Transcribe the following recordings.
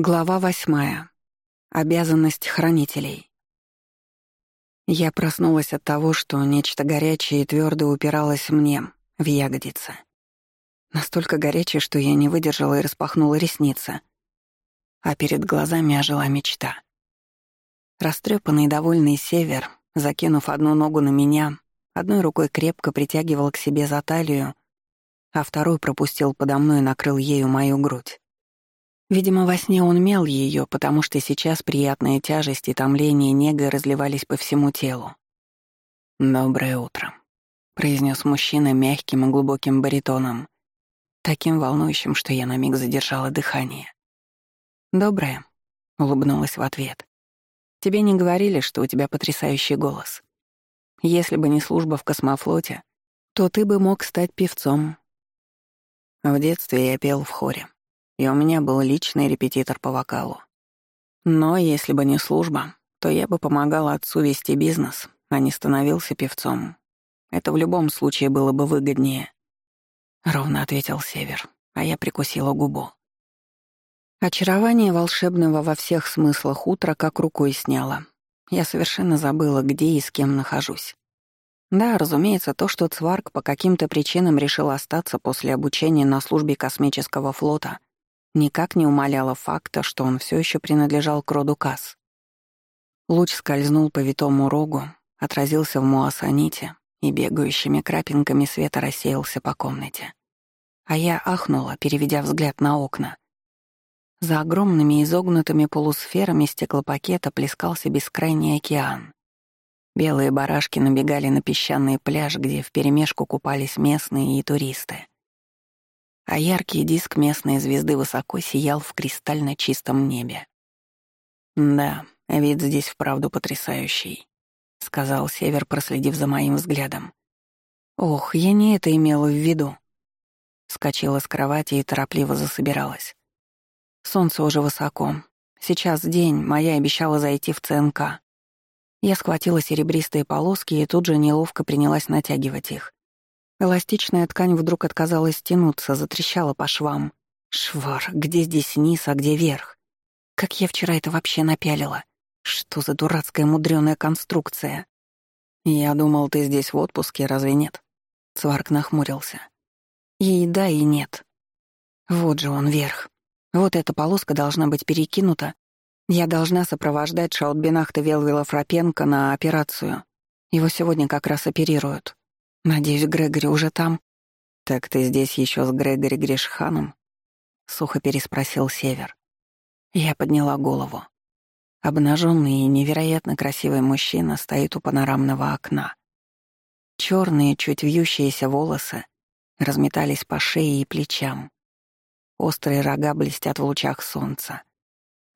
Глава восьмая. Обязанность хранителей. Я проснулась от того, что нечто горячее и твердое упиралось мне в ягодицы. Настолько горячее, что я не выдержала и распахнула ресницы. А перед глазами ожила мечта. Растрепанный довольный север, закинув одну ногу на меня, одной рукой крепко притягивал к себе за талию, а второй пропустил подо мной и накрыл ею мою грудь. Видимо, во сне он мел ее, потому что сейчас приятная тяжесть и томление негой разливались по всему телу. «Доброе утро», — произнес мужчина мягким и глубоким баритоном, таким волнующим, что я на миг задержала дыхание. «Доброе», — улыбнулась в ответ. «Тебе не говорили, что у тебя потрясающий голос. Если бы не служба в космофлоте, то ты бы мог стать певцом». В детстве я пел в хоре и у меня был личный репетитор по вокалу. Но если бы не служба, то я бы помогал отцу вести бизнес, а не становился певцом. Это в любом случае было бы выгоднее. Ровно ответил Север, а я прикусила губу. Очарование волшебного во всех смыслах утра как рукой сняло. Я совершенно забыла, где и с кем нахожусь. Да, разумеется, то, что Цварк по каким-то причинам решил остаться после обучения на службе космического флота, никак не умаляло факта, что он все еще принадлежал к роду Касс. Луч скользнул по витому рогу, отразился в муассаните и бегающими крапинками света рассеялся по комнате. А я ахнула, переведя взгляд на окна. За огромными изогнутыми полусферами стеклопакета плескался бескрайний океан. Белые барашки набегали на песчаный пляж, где вперемешку купались местные и туристы а яркий диск местной звезды высоко сиял в кристально чистом небе. «Да, вид здесь вправду потрясающий», — сказал Север, проследив за моим взглядом. «Ох, я не это имела в виду». Скочила с кровати и торопливо засобиралась. Солнце уже высоко. Сейчас день, моя обещала зайти в ЦНК. Я схватила серебристые полоски и тут же неловко принялась натягивать их. Эластичная ткань вдруг отказалась тянуться, затрещала по швам. Швар, где здесь низ, а где верх? Как я вчера это вообще напялила? Что за дурацкая мудреная конструкция? Я думал, ты здесь в отпуске, разве нет? Цварк нахмурился. И да, и нет. Вот же он верх. Вот эта полоска должна быть перекинута. Я должна сопровождать Шаутбинахта Велвила Фрапенко на операцию. Его сегодня как раз оперируют. Надеюсь, Грегори уже там. Так ты здесь еще с Грегори Гришханом? Сухо переспросил Север. Я подняла голову. Обнаженный и невероятно красивый мужчина стоит у панорамного окна. Черные, чуть вьющиеся волосы разметались по шее и плечам. Острые рога блестят в лучах солнца.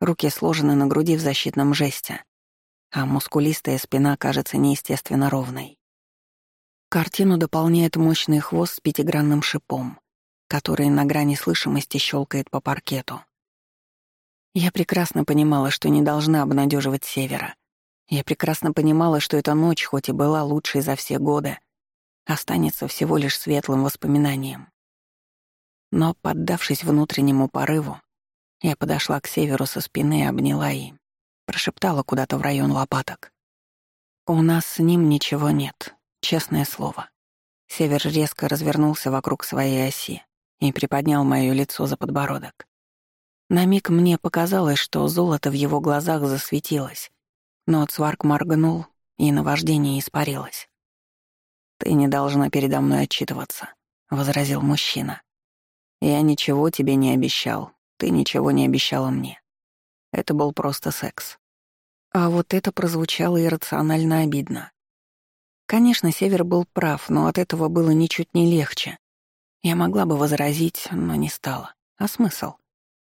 Руки сложены на груди в защитном жесте, а мускулистая спина кажется неестественно ровной. Картину дополняет мощный хвост с пятигранным шипом, который на грани слышимости щелкает по паркету. Я прекрасно понимала, что не должна обнадеживать Севера. Я прекрасно понимала, что эта ночь, хоть и была лучшей за все годы, останется всего лишь светлым воспоминанием. Но, поддавшись внутреннему порыву, я подошла к Северу со спины обняла и прошептала куда-то в район лопаток. «У нас с ним ничего нет, Честное слово. Север резко развернулся вокруг своей оси и приподнял моё лицо за подбородок. На миг мне показалось, что золото в его глазах засветилось, но Цварк моргнул, и наваждение испарилось. «Ты не должна передо мной отчитываться», — возразил мужчина. «Я ничего тебе не обещал, ты ничего не обещала мне. Это был просто секс». А вот это прозвучало иррационально обидно. Конечно, Север был прав, но от этого было ничуть не легче. Я могла бы возразить, но не стала. А смысл?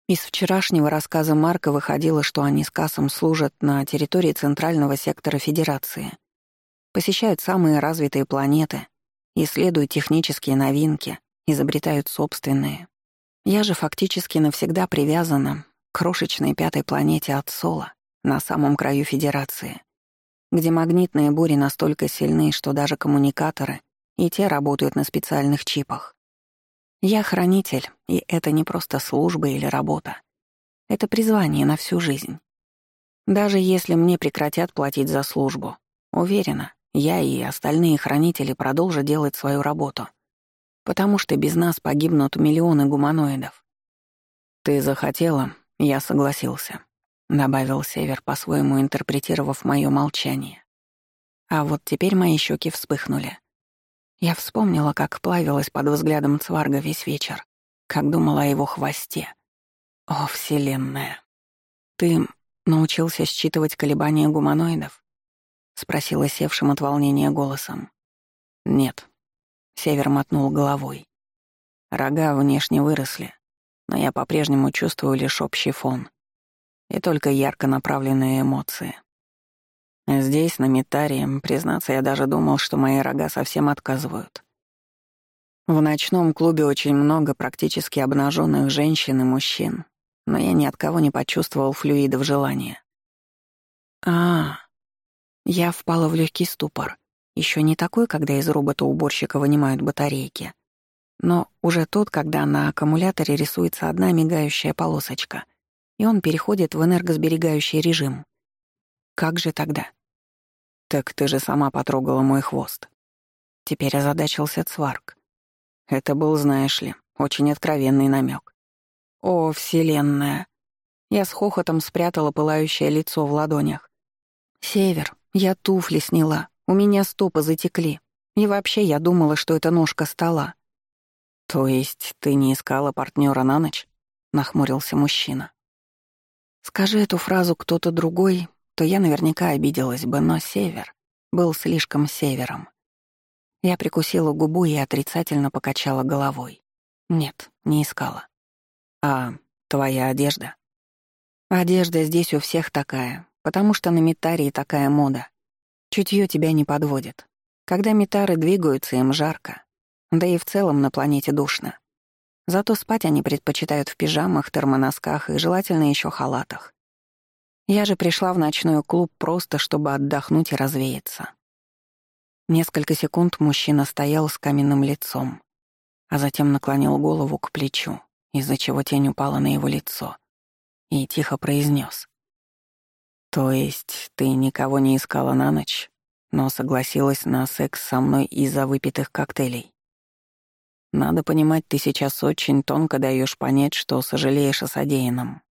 Из вчерашнего рассказа Марка выходило, что они с Кассом служат на территории Центрального сектора Федерации. Посещают самые развитые планеты, исследуют технические новинки, изобретают собственные. Я же фактически навсегда привязана к крошечной пятой планете от Сола на самом краю Федерации где магнитные бури настолько сильны, что даже коммуникаторы и те работают на специальных чипах. Я хранитель, и это не просто служба или работа. Это призвание на всю жизнь. Даже если мне прекратят платить за службу, уверена, я и остальные хранители продолжат делать свою работу. Потому что без нас погибнут миллионы гуманоидов. Ты захотела, я согласился, добавил Север, по-своему интерпретировав мое молчание. А вот теперь мои щеки вспыхнули. Я вспомнила, как плавилась под взглядом Цварга весь вечер, как думала о его хвосте. О, Вселенная! Ты научился считывать колебания гуманоидов? Спросила севшим от волнения голосом. Нет. Север мотнул головой. Рога внешне выросли, но я по-прежнему чувствую лишь общий фон и только ярко направленные эмоции. Здесь, на Митарии, признаться, я даже думал, что мои рога совсем отказывают. В ночном клубе очень много практически обнаженных женщин и мужчин, но я ни от кого не почувствовал флюидов желания. А, я впала в легкий ступор. Еще не такой, когда из робота-уборщика вынимают батарейки, но уже тот, когда на аккумуляторе рисуется одна мигающая полосочка, и он переходит в энергосберегающий режим. Как же тогда? «Так ты же сама потрогала мой хвост». Теперь озадачился Цварк. Это был, знаешь ли, очень откровенный намек. «О, Вселенная!» Я с хохотом спрятала пылающее лицо в ладонях. «Север, я туфли сняла, у меня стопы затекли. И вообще я думала, что это ножка стола». «То есть ты не искала партнера на ночь?» — нахмурился мужчина. «Скажи эту фразу кто-то другой, то я наверняка обиделась бы, но север был слишком севером. Я прикусила губу и отрицательно покачала головой. Нет, не искала. А твоя одежда? Одежда здесь у всех такая, потому что на Митарии такая мода. Чутье тебя не подводит. Когда Митары двигаются, им жарко. Да и в целом на планете душно. Зато спать они предпочитают в пижамах, термоносках и желательно еще халатах. Я же пришла в ночной клуб просто, чтобы отдохнуть и развеяться. Несколько секунд мужчина стоял с каменным лицом, а затем наклонил голову к плечу, из-за чего тень упала на его лицо, и тихо произнес: «То есть ты никого не искала на ночь, но согласилась на секс со мной из-за выпитых коктейлей?» Надо понимать, ты сейчас очень тонко даешь понять, что сожалеешь о содеянном.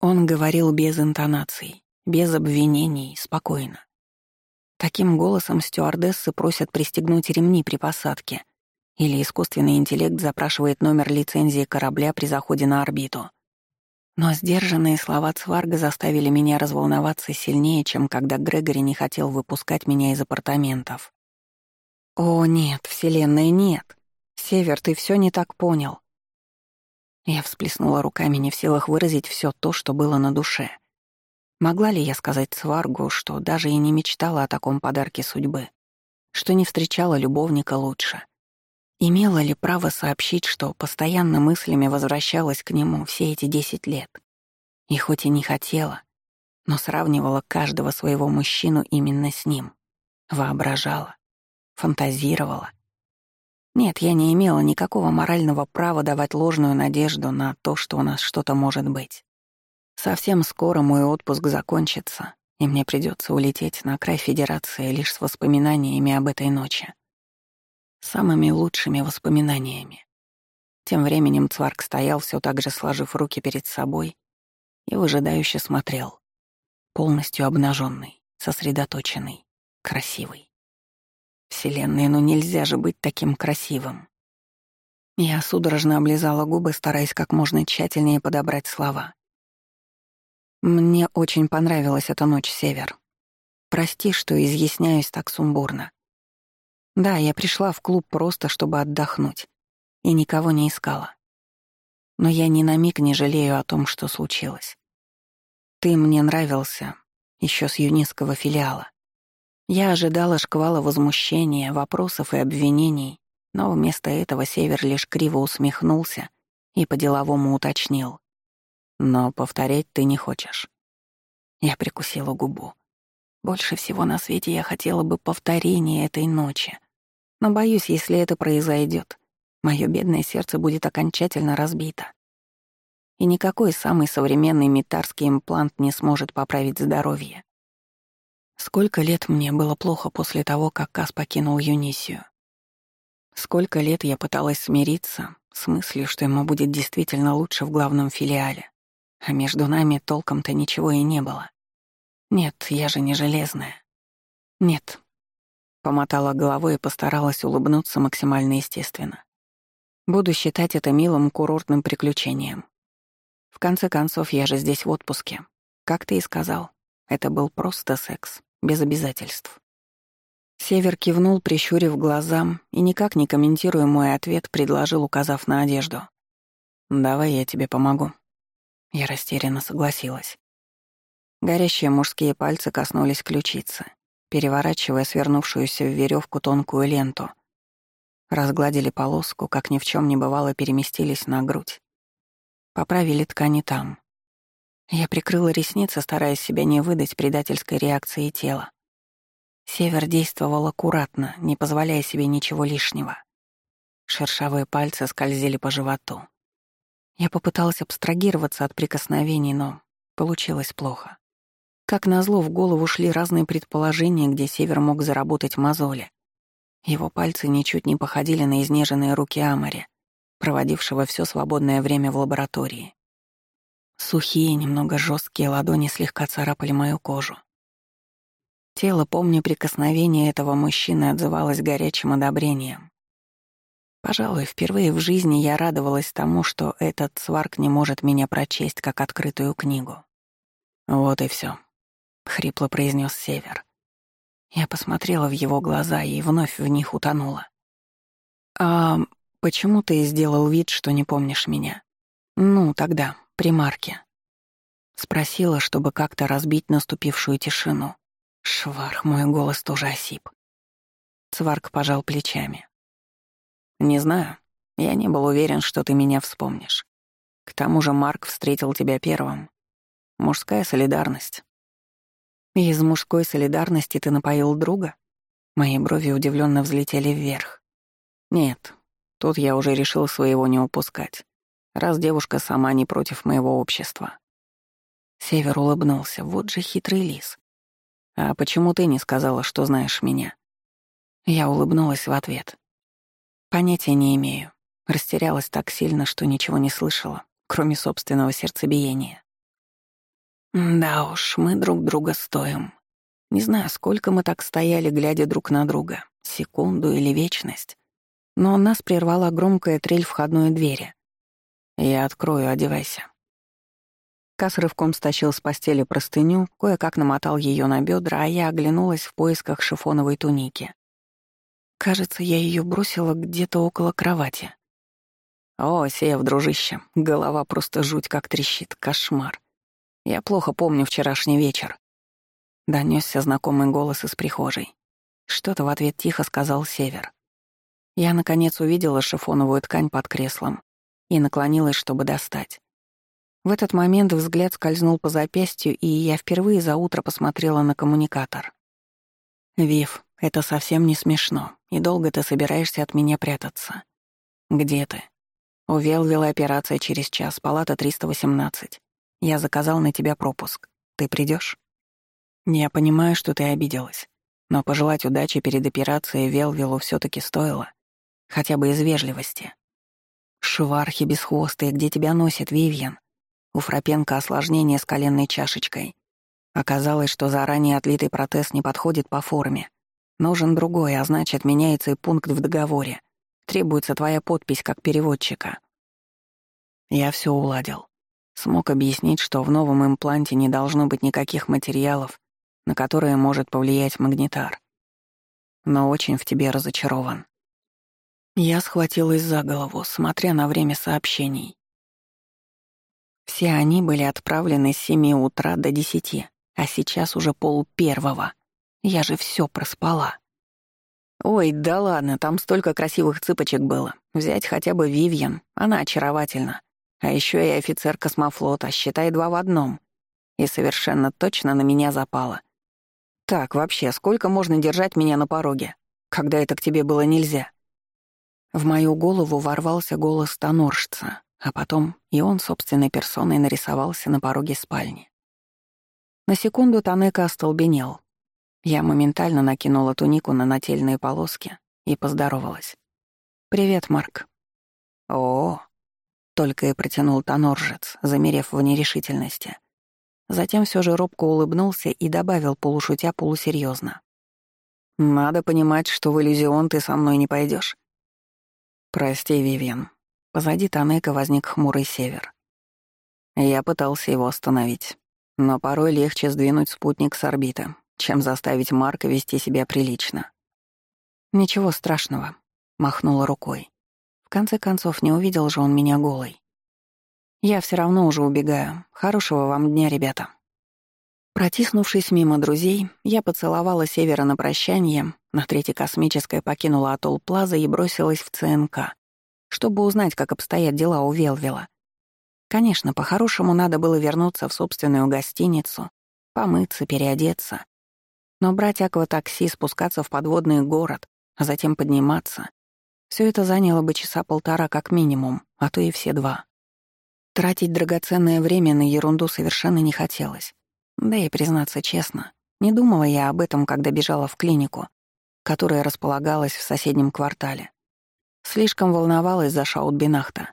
Он говорил без интонаций, без обвинений, спокойно. Таким голосом стюардессы просят пристегнуть ремни при посадке, или искусственный интеллект запрашивает номер лицензии корабля при заходе на орбиту. Но сдержанные слова Цварга заставили меня разволноваться сильнее, чем когда Грегори не хотел выпускать меня из апартаментов. «О, нет, Вселенная, нет! Север, ты все не так понял. Я всплеснула руками, не в силах выразить все то, что было на душе. Могла ли я сказать Сваргу, что даже и не мечтала о таком подарке судьбы, что не встречала любовника лучше? Имела ли право сообщить, что постоянно мыслями возвращалась к нему все эти десять лет? И хоть и не хотела, но сравнивала каждого своего мужчину именно с ним. Воображала, фантазировала, нет, я не имела никакого морального права давать ложную надежду на то, что у нас что-то может быть. Совсем скоро мой отпуск закончится, и мне придется улететь на край Федерации лишь с воспоминаниями об этой ночи. Самыми лучшими воспоминаниями. Тем временем Цварк стоял, все так же сложив руки перед собой, и выжидающе смотрел. Полностью обнаженный, сосредоточенный, красивый. Вселенная, ну нельзя же быть таким красивым. Я судорожно облизала губы, стараясь как можно тщательнее подобрать слова. Мне очень понравилась эта ночь, Север. Прости, что изъясняюсь так сумбурно. Да, я пришла в клуб просто, чтобы отдохнуть, и никого не искала. Но я ни на миг не жалею о том, что случилось. Ты мне нравился еще с юнистского филиала. Я ожидала шквала возмущения, вопросов и обвинений, но вместо этого Север лишь криво усмехнулся и по-деловому уточнил. «Но повторять ты не хочешь». Я прикусила губу. Больше всего на свете я хотела бы повторения этой ночи. Но боюсь, если это произойдет, мое бедное сердце будет окончательно разбито. и никакой самый современный метарский имплант не сможет поправить здоровье. Сколько лет мне было плохо после того, как Кас покинул Юнисию. Сколько лет я пыталась смириться с мыслью, что ему будет действительно лучше в главном филиале, а между нами толком-то ничего и не было. Нет, я же не железная. Нет. Помотала головой и постаралась улыбнуться максимально естественно. Буду считать это милым курортным приключением. В конце концов, я же здесь в отпуске. Как ты и сказал, это был просто секс, без обязательств. Север кивнул, прищурив глаза, и никак не комментируя мой ответ, предложил, указав на одежду. «Давай я тебе помогу». Я растерянно согласилась. Горящие мужские пальцы коснулись ключицы, переворачивая свернувшуюся в веревку тонкую ленту. Разгладили полоску, как ни в чем не бывало, переместились на грудь. Поправили ткани там. Я прикрыла ресницы, стараясь себя не выдать предательской реакции тела. Север действовал аккуратно, не позволяя себе ничего лишнего. Шершавые пальцы скользили по животу. Я попыталась абстрагироваться от прикосновений, но получилось плохо. Как назло, в голову шли разные предположения, где Север мог заработать мозоли. Его пальцы ничуть не походили на изнеженные руки Амари, проводившего все свободное время в лаборатории. Сухие, немного жесткие ладони слегка царапали мою кожу. Тело, помня прикосновение этого мужчины, отзывалось горячим одобрением. Пожалуй, впервые в жизни я радовалась тому, что этот сварк не может меня прочесть как открытую книгу. «Вот и все, хрипло произнес Север. Я посмотрела в его глаза и вновь в них утонула. «А почему ты сделал вид, что не помнишь меня? Ну, тогда, при Марке». Спросила, чтобы как-то разбить наступившую тишину. Шварх, мой голос тоже осип. Цварк пожал плечами. «Не знаю. Я не был уверен, что ты меня вспомнишь. К тому же Марк встретил тебя первым. Мужская солидарность». «Из мужской солидарности ты напоил друга?» Мои брови удивленно взлетели вверх. «Нет, тут я уже решил своего не упускать, раз девушка сама не против моего общества». Север улыбнулся. Вот же хитрый лис. «А почему ты не сказала, что знаешь меня?» Я улыбнулась в ответ. «Понятия не имею. Растерялась так сильно, что ничего не слышала, кроме собственного сердцебиения. Да уж, мы друг друга стоим. Не знаю, сколько мы так стояли, глядя друг на друга, секунду или вечность. Но нас прервала громкая трель входной двери. «Я открою, одевайся». Кас рывком стащил с постели простыню, кое-как намотал ее на бедра, а я оглянулась в поисках шифоновой туники. Кажется, я ее бросила где-то около кровати. О, Сеев, дружище, голова просто жуть как трещит, кошмар. Я плохо помню вчерашний вечер. Донесся знакомый голос из прихожей. Что-то в ответ тихо сказал Север. Я, наконец, увидела шифоновую ткань под креслом и наклонилась, чтобы достать. В этот момент взгляд скользнул по запястью, и я впервые за утро посмотрела на коммуникатор. «Вив, это совсем не смешно, и долго ты собираешься от меня прятаться. Где ты?» У Велвилла операция через час, палата 318. Я заказал на тебя пропуск. Ты придешь? Я понимаю, что ты обиделась, но пожелать удачи перед операцией Велвиллу все таки стоило, хотя бы из вежливости. Швархи бесхвостые, где тебя носит Вивьен? У Фрапенко осложнение с коленной чашечкой. Оказалось, что заранее отлитый протез не подходит по форме. Нужен другой, а значит, меняется и пункт в договоре. Требуется твоя подпись как переводчика. Я все уладил. Смог объяснить, что в новом импланте не должно быть никаких материалов, на которые может повлиять магнитар. Но очень в тебе разочарован. Я схватилась за голову, смотря на время сообщений. Все они были отправлены с семи утра до десяти, а сейчас уже пол первого. Я же все проспала. Ой, да ладно, там столько красивых цыпочек было. Взять хотя бы Вивьен, она очаровательна. А еще и офицер космофлота, считай два в одном. И совершенно точно на меня запала. Так, вообще, сколько можно держать меня на пороге, когда это к тебе было нельзя? В мою голову ворвался голос тоноржца, а потом и он собственной персоной нарисовался на пороге спальни. На секунду Танека остолбенел. Я моментально накинула тунику на нательные полоски и поздоровалась. «Привет, Марк». «О, только и протянул Тоноржец, замерев в нерешительности. Затем все же робко улыбнулся и добавил полушутя полусерьезно. «Надо понимать, что в иллюзион ты со мной не пойдешь. «Прости, Вивен». Позади Танека возник хмурый север. Я пытался его остановить, но порой легче сдвинуть спутник с орбиты, чем заставить Марка вести себя прилично. «Ничего страшного», — махнула рукой. В конце концов, не увидел же он меня голой. «Я все равно уже убегаю. Хорошего вам дня, ребята». Протиснувшись мимо друзей, я поцеловала Севера на прощание, на третьей космической покинула атолл Плаза и бросилась в ЦНК, чтобы узнать, как обстоят дела у Велвела. Конечно, по-хорошему надо было вернуться в собственную гостиницу, помыться, переодеться. Но брать акватакси, спускаться в подводный город, а затем подниматься — все это заняло бы часа полтора как минимум, а то и все два. Тратить драгоценное время на ерунду совершенно не хотелось. Да и, признаться честно, не думала я об этом, когда бежала в клинику, которая располагалась в соседнем квартале. Слишком волновалась за Шаутбинахта.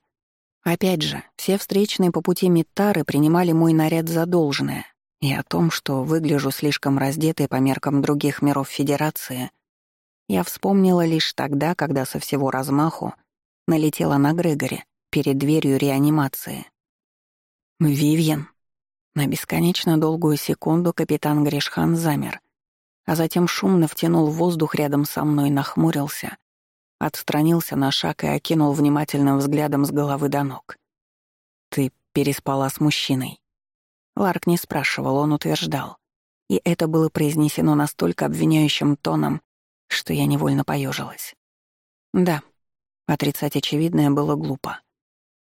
Опять же, все встречные по пути Миттары принимали мой наряд за должное, и о том, что выгляжу слишком раздетой по меркам других миров Федерации, я вспомнила лишь тогда, когда со всего размаху налетела на Грегори перед дверью реанимации. «Вивьен», на бесконечно долгую секунду капитан Гришхан замер, а затем шумно втянул воздух рядом со мной, нахмурился, отстранился на шаг и окинул внимательным взглядом с головы до ног. «Ты переспала с мужчиной». Ларк не спрашивал, он утверждал. И это было произнесено настолько обвиняющим тоном, что я невольно поежилась. «Да», отрицать очевидное было глупо.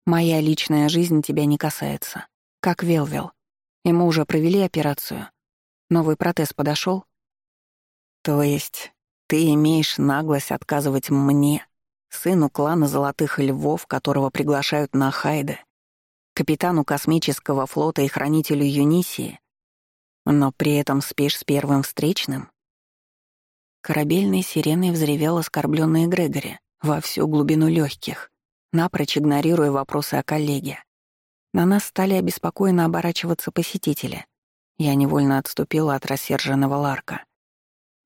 «Моя личная жизнь тебя не касается. Как Велвел. Ему уже провели операцию. Новый протез подошел. То есть ты имеешь наглость отказывать мне, сыну клана Золотых Львов, которого приглашают на Хайде, капитану космического флота и хранителю Юнисии, но при этом спишь с первым встречным? Корабельной сиреной взревел оскорбленный Грегори во всю глубину легких, напрочь игнорируя вопросы о коллеге. На нас стали обеспокоенно оборачиваться посетители. Я невольно отступила от рассерженного Ларка.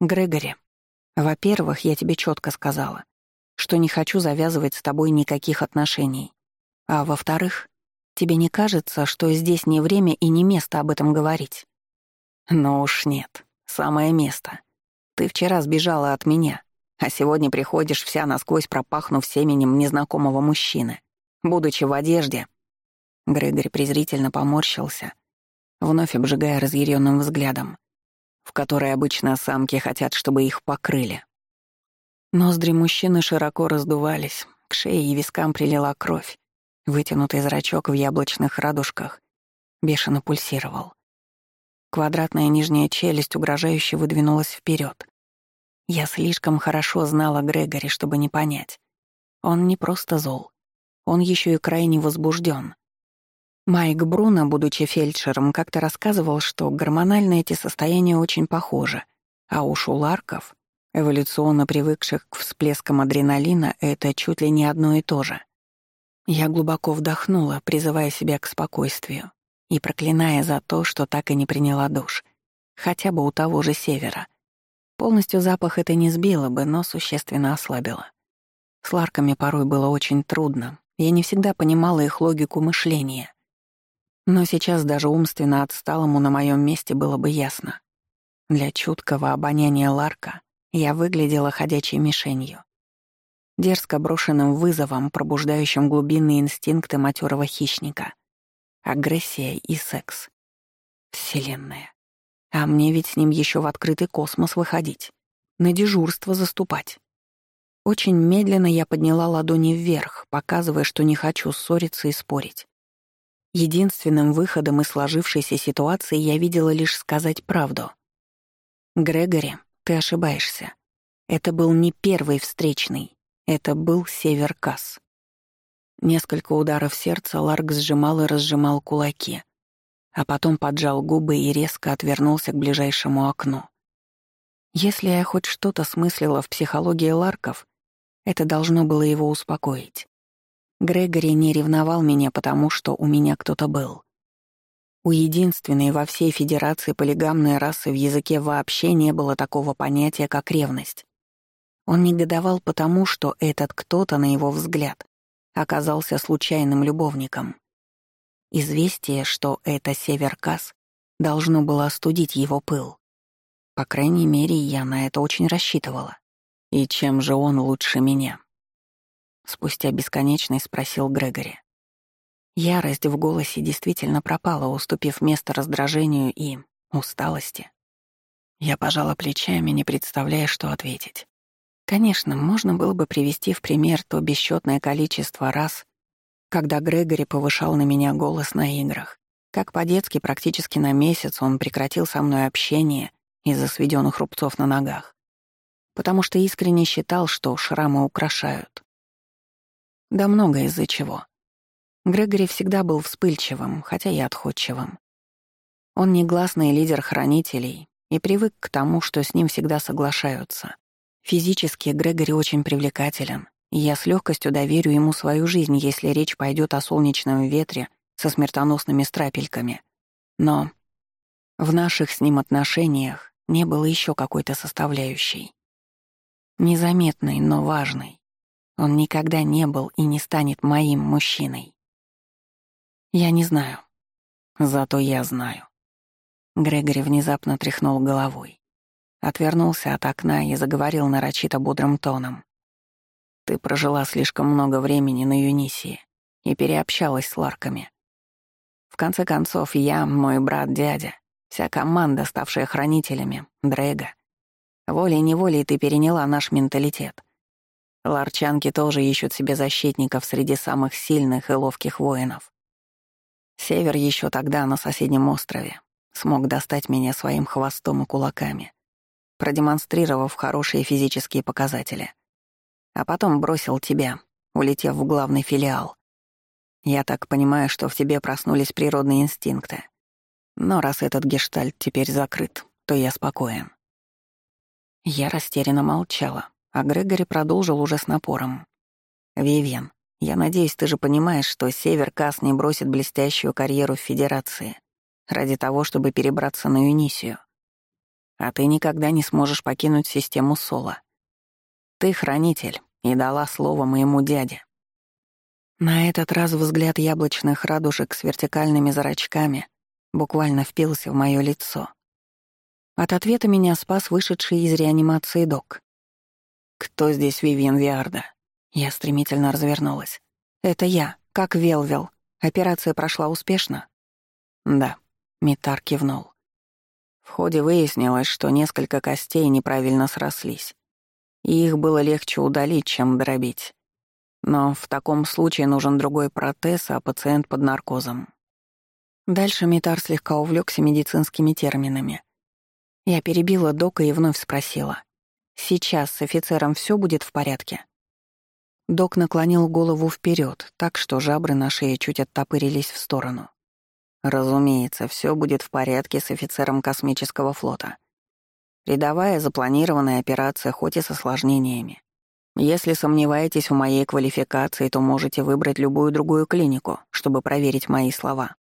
«Грегори, во-первых, я тебе четко сказала, что не хочу завязывать с тобой никаких отношений. А во-вторых, тебе не кажется, что здесь не время и не место об этом говорить?» «Ну уж нет, самое место. Ты вчера сбежала от меня, а сегодня приходишь вся насквозь пропахнув семенем незнакомого мужчины, будучи в одежде, Грегори презрительно поморщился, вновь обжигая разъяренным взглядом, в который обычно самки хотят, чтобы их покрыли. Ноздри мужчины широко раздувались, к шее и вискам прилила кровь, вытянутый зрачок в яблочных радужках бешено пульсировал. Квадратная нижняя челюсть угрожающе выдвинулась вперед. Я слишком хорошо знала Грегори, чтобы не понять. Он не просто зол, он еще и крайне возбужден. Майк Бруно, будучи фельдшером, как-то рассказывал, что гормонально эти состояния очень похожи, а уж у ларков, эволюционно привыкших к всплескам адреналина, это чуть ли не одно и то же. Я глубоко вдохнула, призывая себя к спокойствию и проклиная за то, что так и не приняла душ, хотя бы у того же севера. Полностью запах это не сбило бы, но существенно ослабило. С ларками порой было очень трудно, я не всегда понимала их логику мышления. Но сейчас даже умственно отсталому на моем месте было бы ясно. Для чуткого обоняния Ларка я выглядела ходячей мишенью. Дерзко брошенным вызовом, пробуждающим глубинные инстинкты матерого хищника. Агрессия и секс. Вселенная. А мне ведь с ним еще в открытый космос выходить. На дежурство заступать. Очень медленно я подняла ладони вверх, показывая, что не хочу ссориться и спорить. Единственным выходом из сложившейся ситуации я видела лишь сказать правду. «Грегори, ты ошибаешься. Это был не первый встречный. Это был Северкас. Несколько ударов сердца Ларк сжимал и разжимал кулаки, а потом поджал губы и резко отвернулся к ближайшему окну. Если я хоть что-то смыслила в психологии Ларков, это должно было его успокоить. Грегори не ревновал меня, потому что у меня кто-то был. У единственной во всей Федерации полигамной расы в языке вообще не было такого понятия, как ревность. Он негодовал потому, что этот кто-то, на его взгляд, оказался случайным любовником. Известие, что это Северкас, должно было остудить его пыл. По крайней мере, я на это очень рассчитывала. И чем же он лучше меня? Спустя бесконечность спросил Грегори. Ярость в голосе действительно пропала, уступив место раздражению и усталости. Я пожала плечами, не представляя, что ответить. Конечно, можно было бы привести в пример то бесчетное количество раз, когда Грегори повышал на меня голос на играх. Как по-детски практически на месяц он прекратил со мной общение из-за сведенных рубцов на ногах, потому что искренне считал, что шрамы украшают. Да много из-за чего. Грегори всегда был вспыльчивым, хотя и отходчивым. Он негласный лидер хранителей и привык к тому, что с ним всегда соглашаются. Физически Грегори очень привлекателен, и я с легкостью доверю ему свою жизнь, если речь пойдет о солнечном ветре со смертоносными страпельками. Но в наших с ним отношениях не было еще какой-то составляющей. Незаметной, но важной. Он никогда не был и не станет моим мужчиной. Я не знаю. Зато я знаю. Грегори внезапно тряхнул головой отвернулся от окна и заговорил нарочито бодрым тоном. «Ты прожила слишком много времени на Юнисии и переобщалась с Ларками. В конце концов, я, мой брат, дядя, вся команда, ставшая хранителями, Дрэга. Волей-неволей ты переняла наш менталитет. Ларчанки тоже ищут себе защитников среди самых сильных и ловких воинов. Север еще тогда на соседнем острове смог достать меня своим хвостом и кулаками продемонстрировав хорошие физические показатели. А потом бросил тебя, улетев в главный филиал. Я так понимаю, что в тебе проснулись природные инстинкты. Но раз этот гештальт теперь закрыт, то я спокоен. Я растерянно молчала, а Грегори продолжил уже с напором. «Вивен, я надеюсь, ты же понимаешь, что Север Кас не бросит блестящую карьеру в Федерации ради того, чтобы перебраться на Юнисию а ты никогда не сможешь покинуть систему Соло. Ты хранитель и дала слово моему дяде. На этот раз взгляд яблочных радужек с вертикальными зрачками буквально впился в мое лицо. От ответа меня спас вышедший из реанимации док. «Кто здесь Вивиан Виарда?» Я стремительно развернулась. «Это я, как Велвел. Операция прошла успешно?» «Да», — Митар кивнул. В ходе выяснилось, что несколько костей неправильно срослись, и их было легче удалить, чем дробить. Но в таком случае нужен другой протез, а пациент под наркозом. Дальше Митар слегка увлекся медицинскими терминами. Я перебила Дока и вновь спросила. «Сейчас с офицером все будет в порядке?» Док наклонил голову вперед, так что жабры на шее чуть оттопырились в сторону. Разумеется, все будет в порядке с офицером космического флота. Рядовая запланированная операция, хоть и с осложнениями. Если сомневаетесь в моей квалификации, то можете выбрать любую другую клинику, чтобы проверить мои слова.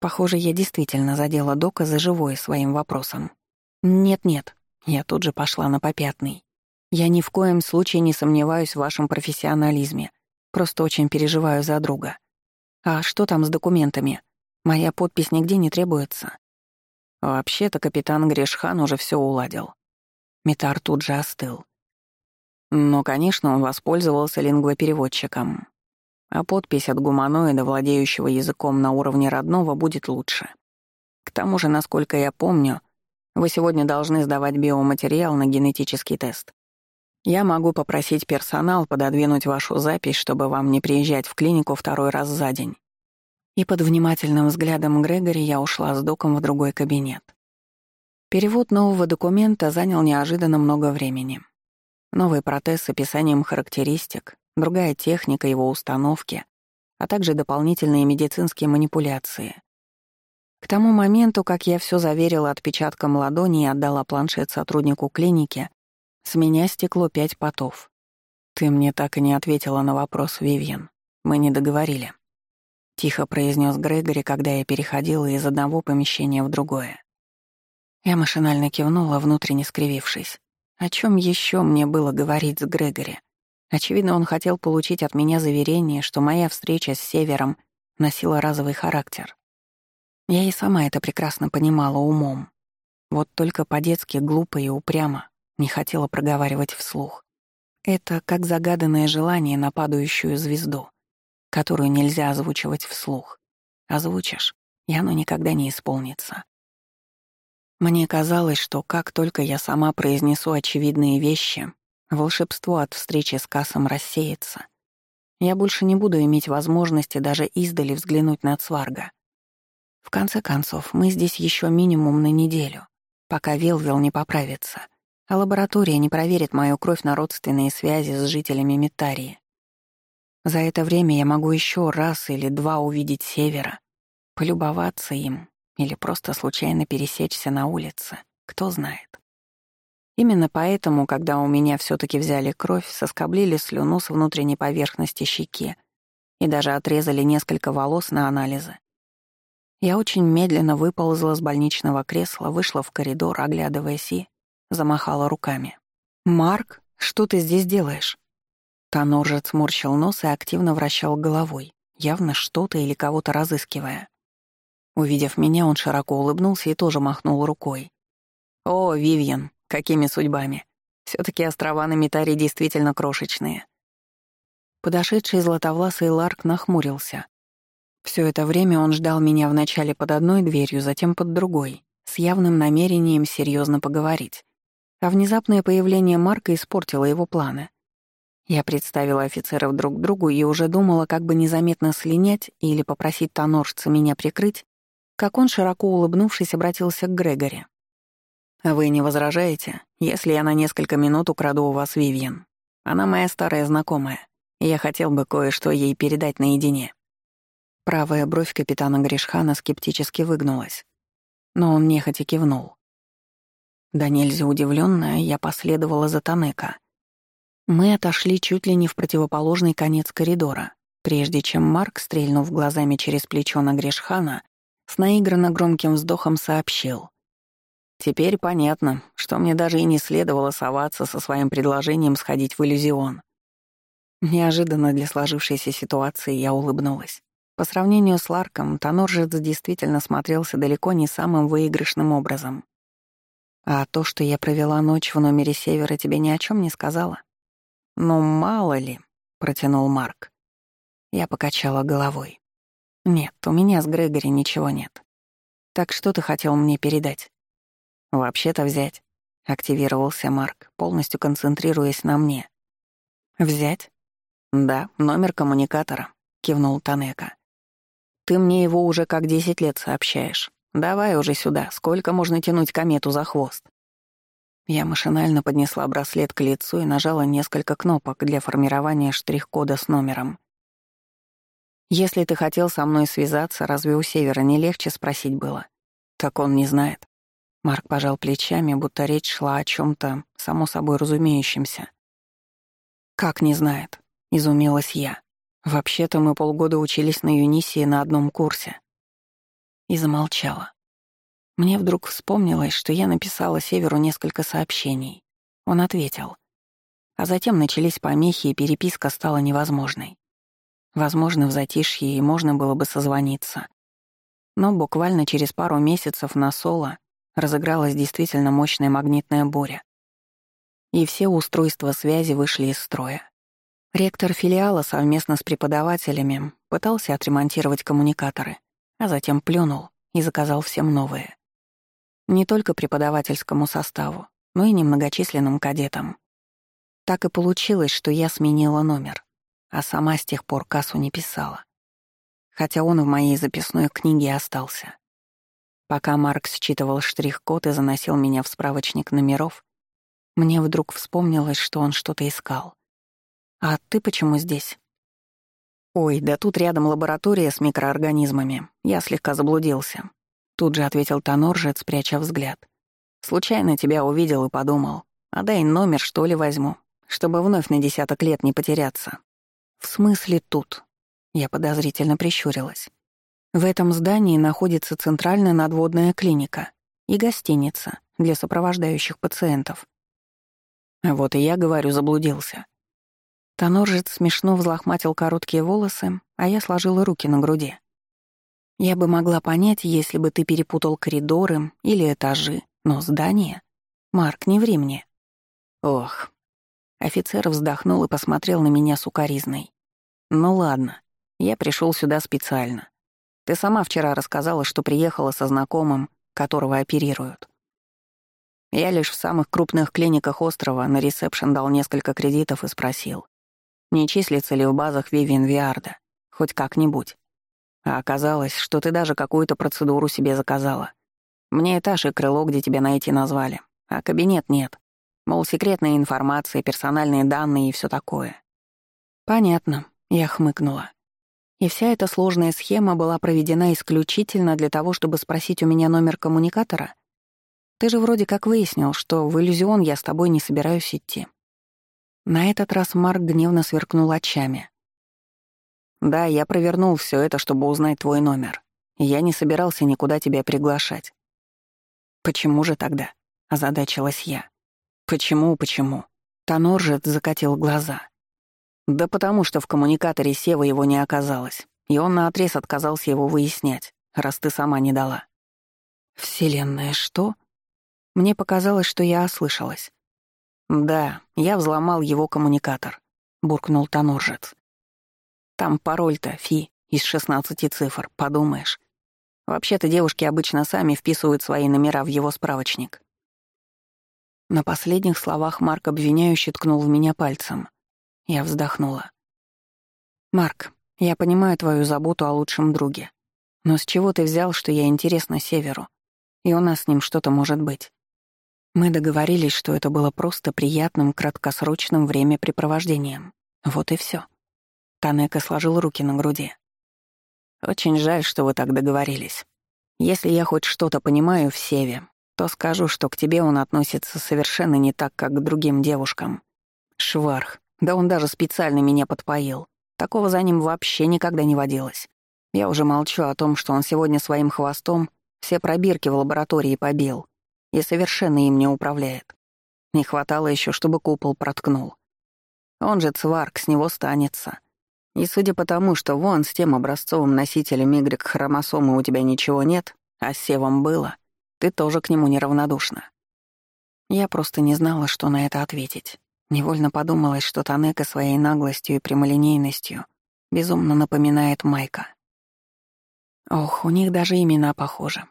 Похоже, я действительно задела Дока за живое своим вопросом. Нет-нет, я тут же пошла на попятный. Я ни в коем случае не сомневаюсь в вашем профессионализме. Просто очень переживаю за друга. А что там с документами? Моя подпись нигде не требуется. Вообще-то капитан Грешхан уже все уладил. Митар тут же остыл. Но, конечно, он воспользовался лингвопереводчиком. А подпись от гуманоида, владеющего языком на уровне родного, будет лучше. К тому же, насколько я помню, вы сегодня должны сдавать биоматериал на генетический тест. Я могу попросить персонал пододвинуть вашу запись, чтобы вам не приезжать в клинику второй раз за день. И под внимательным взглядом Грегори я ушла с доком в другой кабинет. Перевод нового документа занял неожиданно много времени. Новый протез с описанием характеристик, другая техника его установки, а также дополнительные медицинские манипуляции. К тому моменту, как я все заверила отпечатком ладони и отдала планшет сотруднику клиники, с меня стекло пять потов. «Ты мне так и не ответила на вопрос, Вивьен. Мы не договорили». Тихо произнес Грегори, когда я переходила из одного помещения в другое. Я машинально кивнула, внутренне скривившись. О чем еще мне было говорить с Грегори? Очевидно, он хотел получить от меня заверение, что моя встреча с Севером носила разовый характер. Я и сама это прекрасно понимала умом. Вот только по-детски глупо и упрямо не хотела проговаривать вслух. Это как загаданное желание на падающую звезду, которую нельзя озвучивать вслух. Озвучишь, и оно никогда не исполнится. Мне казалось, что как только я сама произнесу очевидные вещи, волшебство от встречи с Кассом рассеется. Я больше не буду иметь возможности даже издали взглянуть на Цварга. В конце концов, мы здесь еще минимум на неделю, пока Велвил не поправится, а лаборатория не проверит мою кровь на родственные связи с жителями Метарии. За это время я могу еще раз или два увидеть Севера, полюбоваться им или просто случайно пересечься на улице, кто знает. Именно поэтому, когда у меня все таки взяли кровь, соскоблили слюну с внутренней поверхности щеки и даже отрезали несколько волос на анализы, я очень медленно выползла с больничного кресла, вышла в коридор, оглядываясь и замахала руками. «Марк, что ты здесь делаешь?» Тоноржец сморщил нос и активно вращал головой, явно что-то или кого-то разыскивая. Увидев меня, он широко улыбнулся и тоже махнул рукой. «О, Вивьен, какими судьбами? все таки острова на Митаре действительно крошечные». Подошедший златовласый Ларк нахмурился, все это время он ждал меня вначале под одной дверью, затем под другой, с явным намерением серьезно поговорить. А внезапное появление Марка испортило его планы. Я представила офицеров друг другу и уже думала, как бы незаметно слинять или попросить тоноржца меня прикрыть, как он, широко улыбнувшись, обратился к Грегори. «Вы не возражаете, если я на несколько минут украду у вас Вивьен? Она моя старая знакомая, и я хотел бы кое-что ей передать наедине». Правая бровь капитана Гришхана скептически выгнулась, но он нехотя кивнул. Да нельзя удивленная, я последовала за Танека. Мы отошли чуть ли не в противоположный конец коридора, прежде чем Марк, стрельнув глазами через плечо на Гришхана, с наигранно громким вздохом сообщил. «Теперь понятно, что мне даже и не следовало соваться со своим предложением сходить в иллюзион». Неожиданно для сложившейся ситуации я улыбнулась. По сравнению с Ларком, Тоноржец действительно смотрелся далеко не самым выигрышным образом. А то, что я провела ночь в номере Севера, тебе ни о чем не сказала? Ну, мало ли, протянул Марк. Я покачала головой. Нет, у меня с Грегори ничего нет. Так что ты хотел мне передать? Вообще-то взять. Активировался Марк, полностью концентрируясь на мне. Взять? Да, номер коммуникатора, кивнул Танека. Ты мне его уже как десять лет сообщаешь. Давай уже сюда, сколько можно тянуть комету за хвост?» Я машинально поднесла браслет к лицу и нажала несколько кнопок для формирования штрих-кода с номером. «Если ты хотел со мной связаться, разве у Севера не легче спросить было?» «Так он не знает». Марк пожал плечами, будто речь шла о чем то само собой разумеющемся. «Как не знает?» — изумилась я. Вообще-то мы полгода учились на Юнисии на одном курсе. И замолчала. Мне вдруг вспомнилось, что я написала Северу несколько сообщений. Он ответил. А затем начались помехи, и переписка стала невозможной. Возможно, в затишье и можно было бы созвониться. Но буквально через пару месяцев на Соло разыгралась действительно мощная магнитная буря. И все устройства связи вышли из строя. Ректор филиала совместно с преподавателями пытался отремонтировать коммуникаторы, а затем плюнул и заказал всем новые. Не только преподавательскому составу, но и немногочисленным кадетам. Так и получилось, что я сменила номер, а сама с тех пор кассу не писала. Хотя он в моей записной книге остался. Пока Марк считывал штрих-код и заносил меня в справочник номеров, мне вдруг вспомнилось, что он что-то искал. А ты почему здесь?» «Ой, да тут рядом лаборатория с микроорганизмами. Я слегка заблудился». Тут же ответил Тоноржец, пряча взгляд. «Случайно тебя увидел и подумал. А дай номер, что ли, возьму, чтобы вновь на десяток лет не потеряться». «В смысле тут?» Я подозрительно прищурилась. В этом здании находится центральная надводная клиника и гостиница для сопровождающих пациентов. Вот и я, говорю, заблудился. Тоноржец смешно взлохматил короткие волосы, а я сложила руки на груди. Я бы могла понять, если бы ты перепутал коридоры или этажи, но здание... Марк, не ври мне. Ох. Офицер вздохнул и посмотрел на меня сукоризной. Ну ладно, я пришел сюда специально. Ты сама вчера рассказала, что приехала со знакомым, которого оперируют. Я лишь в самых крупных клиниках острова на ресепшн дал несколько кредитов и спросил, не числится ли в базах Вивиан Виарда, хоть как-нибудь. А оказалось, что ты даже какую-то процедуру себе заказала. Мне этаж и крыло, где тебя найти назвали, а кабинет нет. Мол, секретная информация, персональные данные и все такое. Понятно, я хмыкнула. И вся эта сложная схема была проведена исключительно для того, чтобы спросить у меня номер коммуникатора? Ты же вроде как выяснил, что в иллюзион я с тобой не собираюсь идти. На этот раз Марк гневно сверкнул очами. «Да, я провернул все это, чтобы узнать твой номер. Я не собирался никуда тебя приглашать». «Почему же тогда?» — озадачилась я. «Почему, почему?» Тоноржет закатил глаза. «Да потому что в коммуникаторе Сева его не оказалось, и он наотрез отказался его выяснять, раз ты сама не дала». «Вселенная, что?» Мне показалось, что я ослышалась. «Да, я взломал его коммуникатор», — буркнул Тоноржец. «Там пароль-то, фи, из шестнадцати цифр, подумаешь. Вообще-то девушки обычно сами вписывают свои номера в его справочник». На последних словах Марк обвиняюще ткнул в меня пальцем. Я вздохнула. «Марк, я понимаю твою заботу о лучшем друге. Но с чего ты взял, что я интересна Северу? И у нас с ним что-то может быть?» Мы договорились, что это было просто приятным краткосрочным времяпрепровождением. Вот и все. Танека сложил руки на груди. «Очень жаль, что вы так договорились. Если я хоть что-то понимаю в Севе, то скажу, что к тебе он относится совершенно не так, как к другим девушкам. Шварх, да он даже специально меня подпоил. Такого за ним вообще никогда не водилось. Я уже молчу о том, что он сегодня своим хвостом все пробирки в лаборатории побил и совершенно им не управляет. Не хватало еще, чтобы купол проткнул. Он же цварк, с него станется. И судя по тому, что вон с тем образцовым носителем Y-хромосомы у тебя ничего нет, а с Севом было, ты тоже к нему неравнодушна. Я просто не знала, что на это ответить. Невольно подумалось, что Танека своей наглостью и прямолинейностью безумно напоминает Майка. Ох, у них даже имена похожи.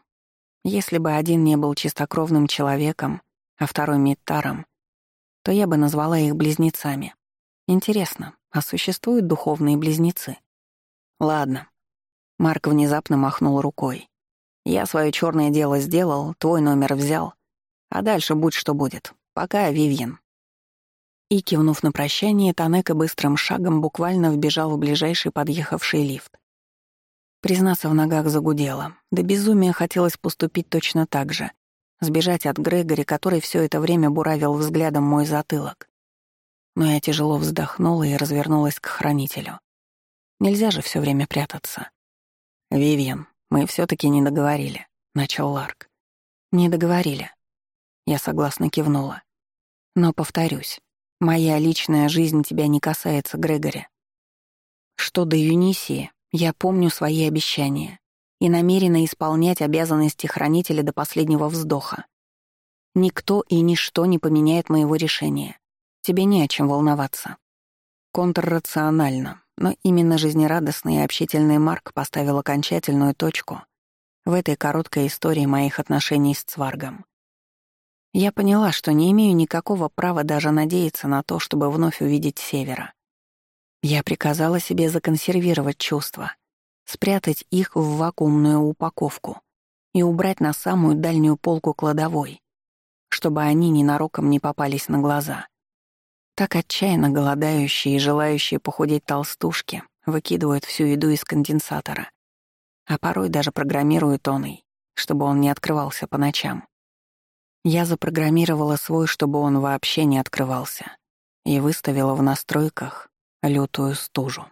Если бы один не был чистокровным человеком, а второй — Миттаром, то я бы назвала их близнецами. Интересно, а существуют духовные близнецы? Ладно. Марк внезапно махнул рукой. Я свое черное дело сделал, твой номер взял. А дальше будь что будет. Пока, Вивьен. И, кивнув на прощание, Танека быстрым шагом буквально вбежал в ближайший подъехавший лифт. Признаться, в ногах загудело. До безумия хотелось поступить точно так же. Сбежать от Грегори, который все это время буравил взглядом мой затылок. Но я тяжело вздохнула и развернулась к хранителю. Нельзя же все время прятаться. «Вивьен, мы все таки не договорили», — начал Ларк. «Не договорили». Я согласно кивнула. «Но повторюсь, моя личная жизнь тебя не касается, Грегори. Что до Юнисии, я помню свои обещания и намерена исполнять обязанности хранителя до последнего вздоха. Никто и ничто не поменяет моего решения. Тебе не о чем волноваться. Контррационально, но именно жизнерадостный и общительный Марк поставил окончательную точку в этой короткой истории моих отношений с Цваргом. Я поняла, что не имею никакого права даже надеяться на то, чтобы вновь увидеть Севера. Я приказала себе законсервировать чувства, спрятать их в вакуумную упаковку и убрать на самую дальнюю полку кладовой, чтобы они ненароком не попались на глаза. Так отчаянно голодающие и желающие похудеть толстушки выкидывают всю еду из конденсатора, а порой даже программируют он чтобы он не открывался по ночам. Я запрограммировала свой, чтобы он вообще не открывался, и выставила в настройках лютую стужу.